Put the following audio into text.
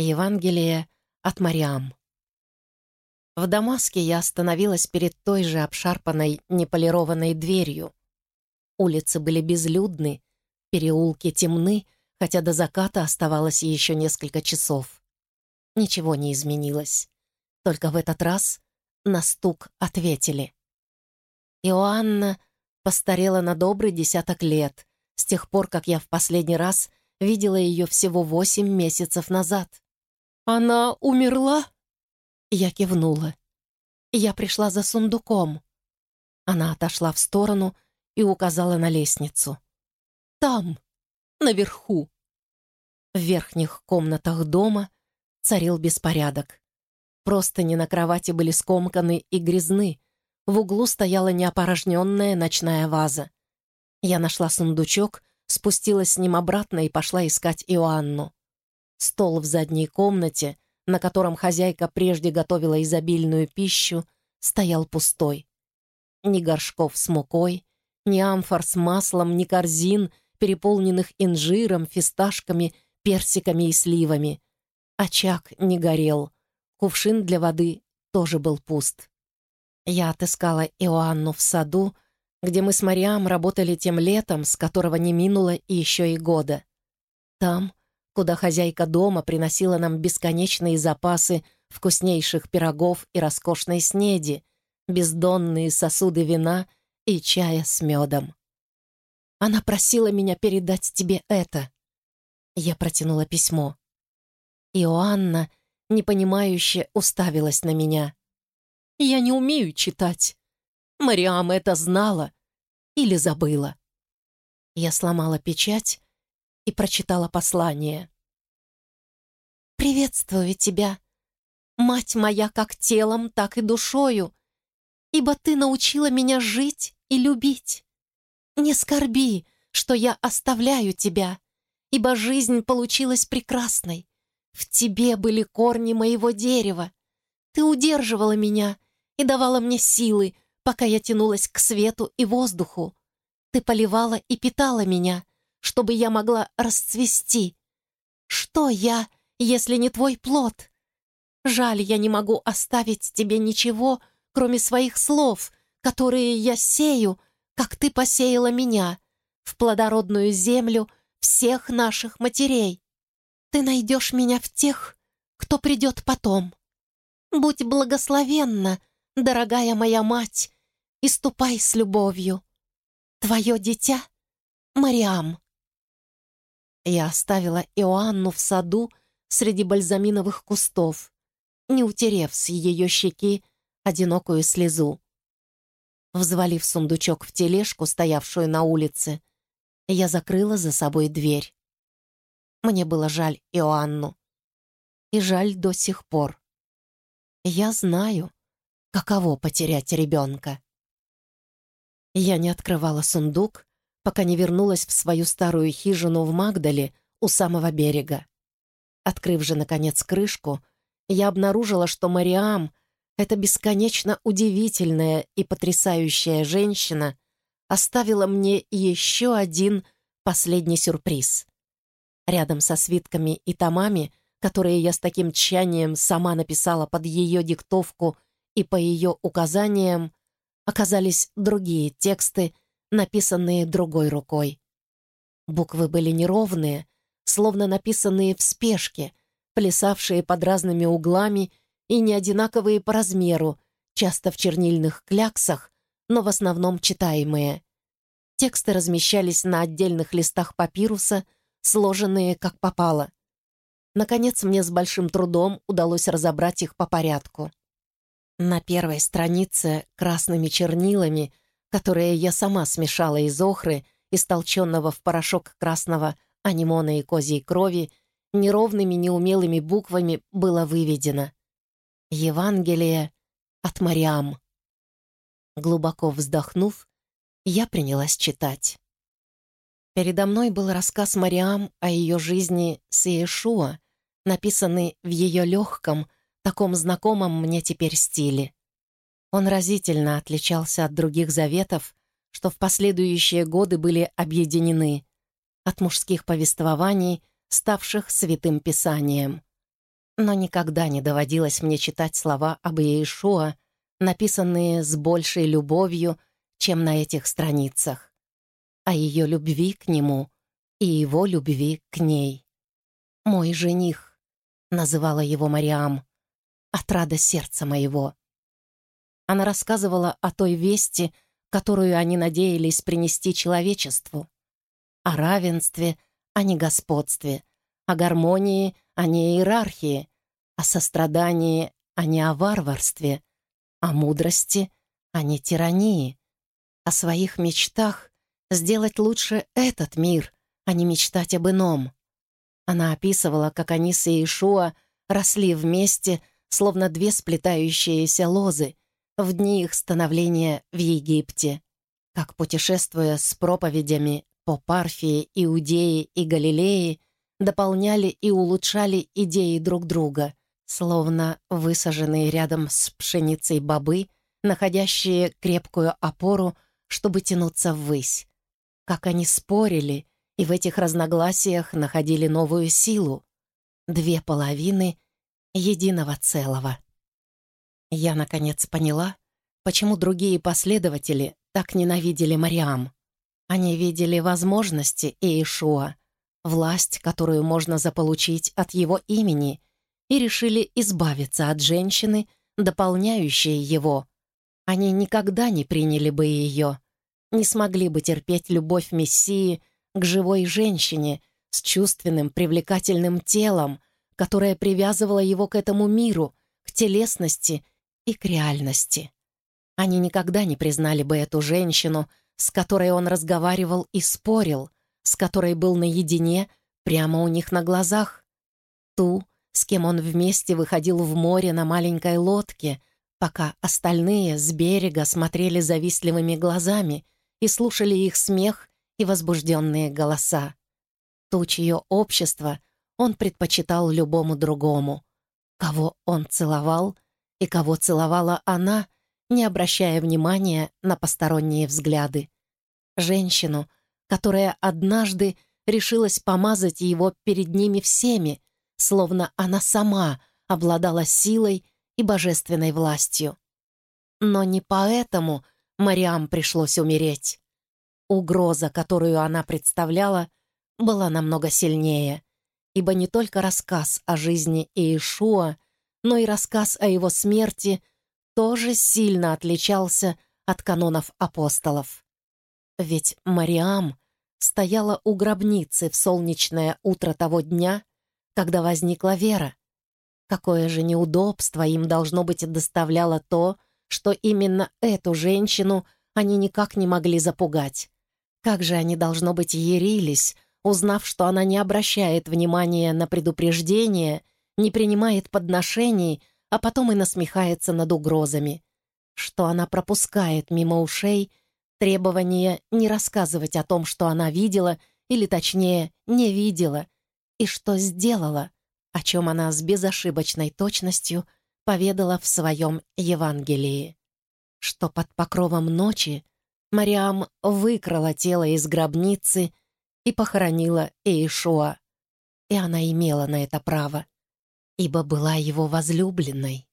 Евангелие от Мариам. В Дамаске я остановилась перед той же обшарпанной, неполированной дверью. Улицы были безлюдны, переулки темны, хотя до заката оставалось еще несколько часов. Ничего не изменилось. Только в этот раз на стук ответили. Иоанна постарела на добрый десяток лет, с тех пор, как я в последний раз видела ее всего восемь месяцев назад. «Она умерла?» Я кивнула. Я пришла за сундуком. Она отошла в сторону и указала на лестницу. «Там, наверху». В верхних комнатах дома царил беспорядок. Простыни на кровати были скомканы и грязны. В углу стояла неопорожненная ночная ваза. Я нашла сундучок, спустилась с ним обратно и пошла искать Иоанну. Стол в задней комнате, на котором хозяйка прежде готовила изобильную пищу, стоял пустой. Ни горшков с мукой, ни амфор с маслом, ни корзин, переполненных инжиром, фисташками, персиками и сливами. Очаг не горел, кувшин для воды тоже был пуст. Я отыскала Иоанну в саду, где мы с Мариам работали тем летом, с которого не минуло еще и года. Там, куда хозяйка дома приносила нам бесконечные запасы вкуснейших пирогов и роскошной снеди, бездонные сосуды вина и чая с медом. Она просила меня передать тебе это. Я протянула письмо. Иоанна, непонимающе, уставилась на меня. Я не умею читать. Мариам это знала или забыла. Я сломала печать и прочитала послание. «Приветствую тебя, мать моя как телом, так и душою, ибо ты научила меня жить и любить. Не скорби, что я оставляю тебя, ибо жизнь получилась прекрасной. В тебе были корни моего дерева. Ты удерживала меня и давала мне силы, пока я тянулась к свету и воздуху. Ты поливала и питала меня, чтобы я могла расцвести. Что я, если не твой плод? Жаль, я не могу оставить тебе ничего, кроме своих слов, которые я сею, как ты посеяла меня, в плодородную землю всех наших матерей. Ты найдешь меня в тех, кто придет потом. Будь благословенна, дорогая моя мать, и ступай с любовью. Твое дитя — Мариам. Я оставила Иоанну в саду среди бальзаминовых кустов, не утерев с ее щеки одинокую слезу. Взвалив сундучок в тележку, стоявшую на улице, я закрыла за собой дверь. Мне было жаль Иоанну. И жаль до сих пор. Я знаю, каково потерять ребенка. Я не открывала сундук, пока не вернулась в свою старую хижину в Магдале у самого берега. Открыв же, наконец, крышку, я обнаружила, что Мариам, эта бесконечно удивительная и потрясающая женщина, оставила мне еще один последний сюрприз. Рядом со свитками и томами, которые я с таким тщанием сама написала под ее диктовку и по ее указаниям, оказались другие тексты, написанные другой рукой. Буквы были неровные, словно написанные в спешке, плясавшие под разными углами и не одинаковые по размеру, часто в чернильных кляксах, но в основном читаемые. Тексты размещались на отдельных листах папируса, сложенные как попало. Наконец, мне с большим трудом удалось разобрать их по порядку. На первой странице красными чернилами, которые я сама смешала из охры, истолченного в порошок красного анимона и козьей крови, неровными неумелыми буквами было выведено «Евангелие от Мариам». Глубоко вздохнув, я принялась читать. Передо мной был рассказ Мариам о ее жизни с Иешуа, написанный в ее легком, таком знакомом мне теперь стиле. Он разительно отличался от других заветов, что в последующие годы были объединены, от мужских повествований, ставших святым писанием. Но никогда не доводилось мне читать слова об Иешуа, написанные с большей любовью, чем на этих страницах, о ее любви к нему и его любви к ней. «Мой жених», — называла его Мариам, — «отрада сердца моего». Она рассказывала о той вести, которую они надеялись принести человечеству, о равенстве, а не господстве, о гармонии, а не иерархии, о сострадании, а не о варварстве, о мудрости, а не тирании, о своих мечтах сделать лучше этот мир, а не мечтать об ином. Она описывала, как они с Иешуа росли вместе, словно две сплетающиеся лозы, в дни их становления в Египте, как, путешествуя с проповедями по Парфии, Иудее и Галилее, дополняли и улучшали идеи друг друга, словно высаженные рядом с пшеницей бобы, находящие крепкую опору, чтобы тянуться ввысь. Как они спорили и в этих разногласиях находили новую силу. Две половины единого целого. Я, наконец, поняла, почему другие последователи так ненавидели Мариам. Они видели возможности Иешуа, власть, которую можно заполучить от его имени, и решили избавиться от женщины, дополняющей его. Они никогда не приняли бы ее, не смогли бы терпеть любовь Мессии к живой женщине с чувственным, привлекательным телом, которая привязывала его к этому миру, к телесности и к реальности. Они никогда не признали бы эту женщину, с которой он разговаривал и спорил, с которой был наедине прямо у них на глазах. Ту, с кем он вместе выходил в море на маленькой лодке, пока остальные с берега смотрели завистливыми глазами и слушали их смех и возбужденные голоса. Ту, чье общество он предпочитал любому другому, кого он целовал и кого целовала она, не обращая внимания на посторонние взгляды. Женщину, которая однажды решилась помазать его перед ними всеми, словно она сама обладала силой и божественной властью. Но не поэтому Мариам пришлось умереть. Угроза, которую она представляла, была намного сильнее, ибо не только рассказ о жизни Иешуа — но и рассказ о его смерти тоже сильно отличался от канонов апостолов. Ведь Мариам стояла у гробницы в солнечное утро того дня, когда возникла вера. Какое же неудобство им должно быть доставляло то, что именно эту женщину они никак не могли запугать. Как же они, должно быть, ярились, узнав, что она не обращает внимания на предупреждение не принимает подношений, а потом и насмехается над угрозами, что она пропускает мимо ушей требование не рассказывать о том, что она видела, или точнее, не видела, и что сделала, о чем она с безошибочной точностью поведала в своем Евангелии, что под покровом ночи Мариам выкрала тело из гробницы и похоронила Иешуа, и она имела на это право ибо была его возлюбленной.